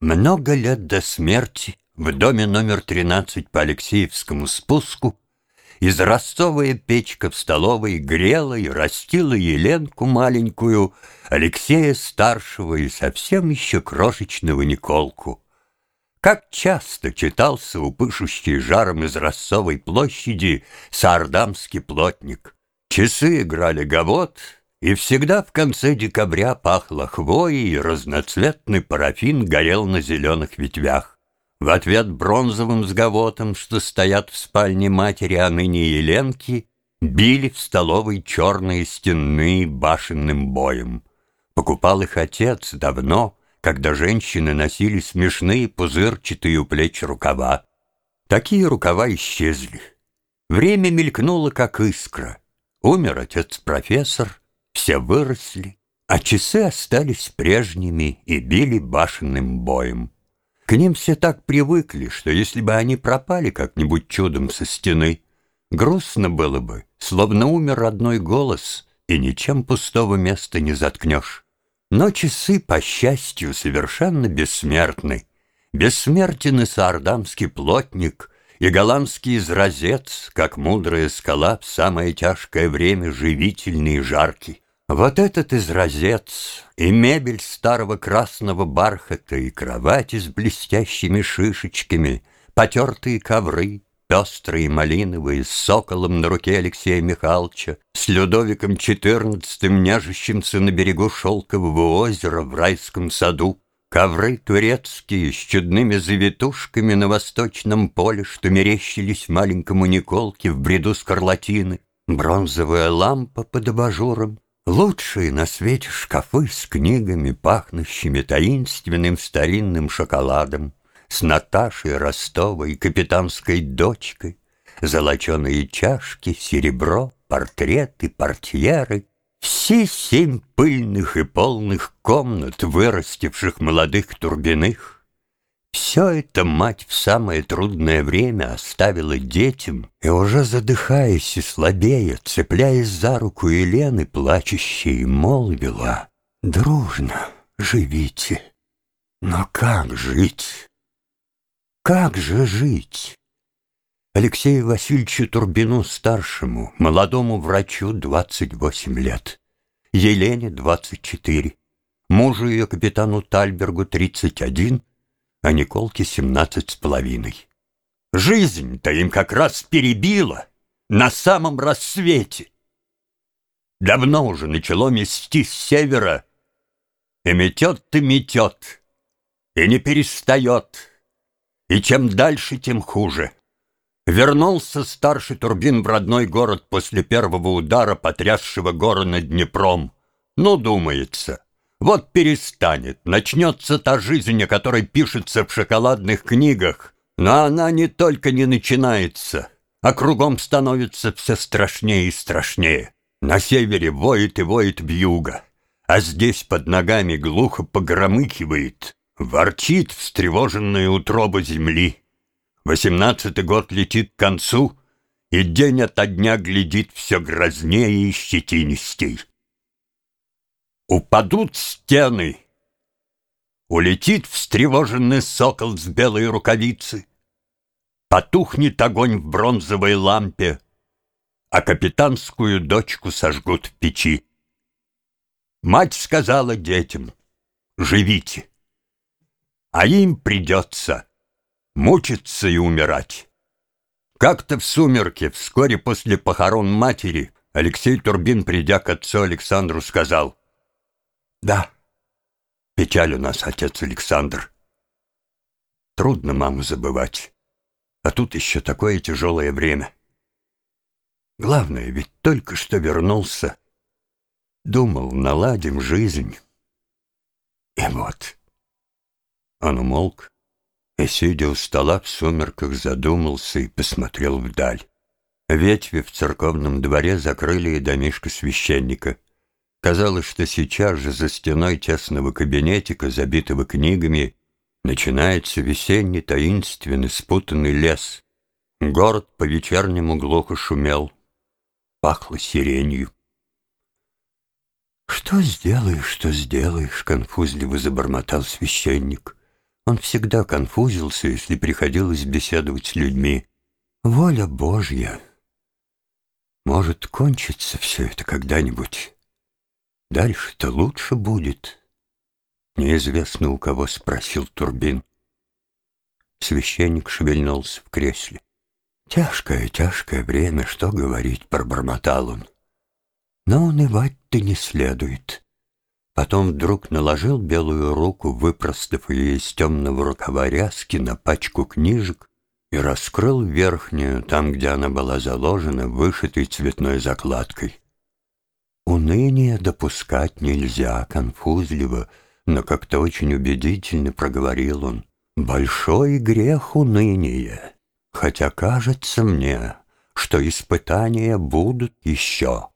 Много лет до смерти в доме номер 13 по Алексеевскому спуску Израстовая печка в столовой грела и растила Еленку маленькую, Алексея старшего и совсем еще крошечного Николку. Как часто читался у пышущей жаром из Ростовой площади Саардамский плотник. Часы играли гавот, и всегда в конце декабря пахло хвоей, и разноцветный парафин горел на зеленых ветвях. В ответ бронзовым сгавотом, что стоят в спальне матери, а ныне Еленки, били в столовой черные стенные башенным боем. Покупал их отец давно, когда женщины носили смешные пузырчатые у плеч рукава. Такие рукава исчезли. Время мелькнуло, как искра. Умер отец-профессор, все выросли, а часы остались прежними и били башенным боем. К ним все так привыкли, что если бы они пропали как-нибудь чудом со стены, грустно было бы, словно умер родной голос, и ничем пустого места не заткнешь. Но часы, по счастью, совершенно бессмертны. Бессмертен и саардамский плотник, и голландский изразец, как мудрая скала в самое тяжкое время живительный и жаркий. Вот этот изразец, и мебель старого красного бархата, и кровати с блестящими шишечками, потертые ковры, пестрые малиновые, с соколом на руке Алексея Михайловича, с Людовиком XIV, няжущимся на берегу шелкового озера в райском саду, ковры турецкие с чудными завитушками на восточном поле, что мерещились маленькому Николке в бреду скарлатины, бронзовая лампа под абажуром, Лучшие на свете шкафы с книгами, пахнущими таинственным старинным шоколадом, с Наташей Ростовой, капитанской дочкой, золоченые чашки, серебро, портреты, портьеры, все семь пыльных и полных комнат, вырастивших молодых турбиных, все это мать в самое трудное время оставила детям, и уже задыхаясь и слабея, цепляясь за руку Елены, плачущей, молвила «Дружно живите, но как жить? Как же жить?» Алексею Васильевичу Турбину-старшему, молодому врачу, 28 лет, Елене 24, мужу ее капитану Тальбергу 31, а Николке семнадцать с половиной. Жизнь-то им как раз перебила на самом рассвете. Давно уже начало мести с севера, и метет и метет, и не перестает, и чем дальше, тем хуже. Вернулся старший Турбин в родной город после первого удара, потрясшего горы над Днепром. Ну, думается, вот перестанет, начнется та жизнь, о которой пишется в шоколадных книгах, но она не только не начинается, а кругом становится все страшнее и страшнее. На севере воет и воет вьюга, а здесь под ногами глухо погромыкивает, ворчит встревоженная утроба земли. Восемнадцатый год летит к концу, и день ото дня глядит все грознее и щетинистей. Упадут стены. Улетит встревоженный сокол с белой рукавицы. Потухнет огонь в бронзовой лампе, А капитанскую дочку сожгут в печи. Мать сказала детям, живите, А им придется мучиться и умирать. Как-то в сумерке, вскоре после похорон матери, Алексей Турбин, придя к отцу Александру, сказал — да, печаль у нас, отец Александр. Трудно маму забывать. А тут еще такое тяжелое время. Главное, ведь только что вернулся. Думал, наладим жизнь. И вот. Он умолк и, сидя у стола в сумерках, задумался и посмотрел вдаль. Ветви в церковном дворе закрыли и домишко священника — Казалось, что сейчас же за стеной тесного кабинетика, забитого книгами, начинается весенний таинственный спутанный лес. Город по-вечернему глухо шумел, пахло сиренью. «Что сделаешь, что сделаешь?» — конфузливо забормотал священник. Он всегда конфузился, если приходилось беседовать с людьми. Воля Божья. Может, кончится все это когда-нибудь. Дальше-то лучше будет. Неизвестно у кого спросил Турбин. Священник шевельнулся в кресле. Тяжкое, тяжкое время, что говорить, пробормотал он. Но унывать-то не следует. Потом вдруг наложил белую руку, выпростав ее из темного рукава ряски на пачку книжек и раскрыл верхнюю, там, где она была заложена, вышитой цветной закладкой. Уныние допускать нельзя, конфузливо, но как-то очень убедительно проговорил он. Большой грех уныние хотя кажется мне, что испытания будут еще.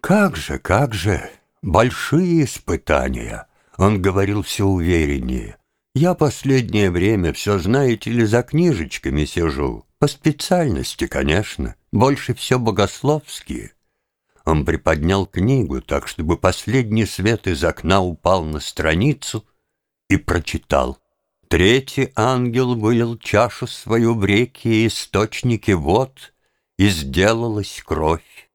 Как же, как же, большие испытания, он говорил все увереннее. Я последнее время все, знаете ли, за книжечками сижу, по специальности, конечно, больше все богословские. Он приподнял книгу так, чтобы последний свет из окна упал на страницу и прочитал. Третий ангел вылил чашу свою в реки и источники вод, и сделалась кровь.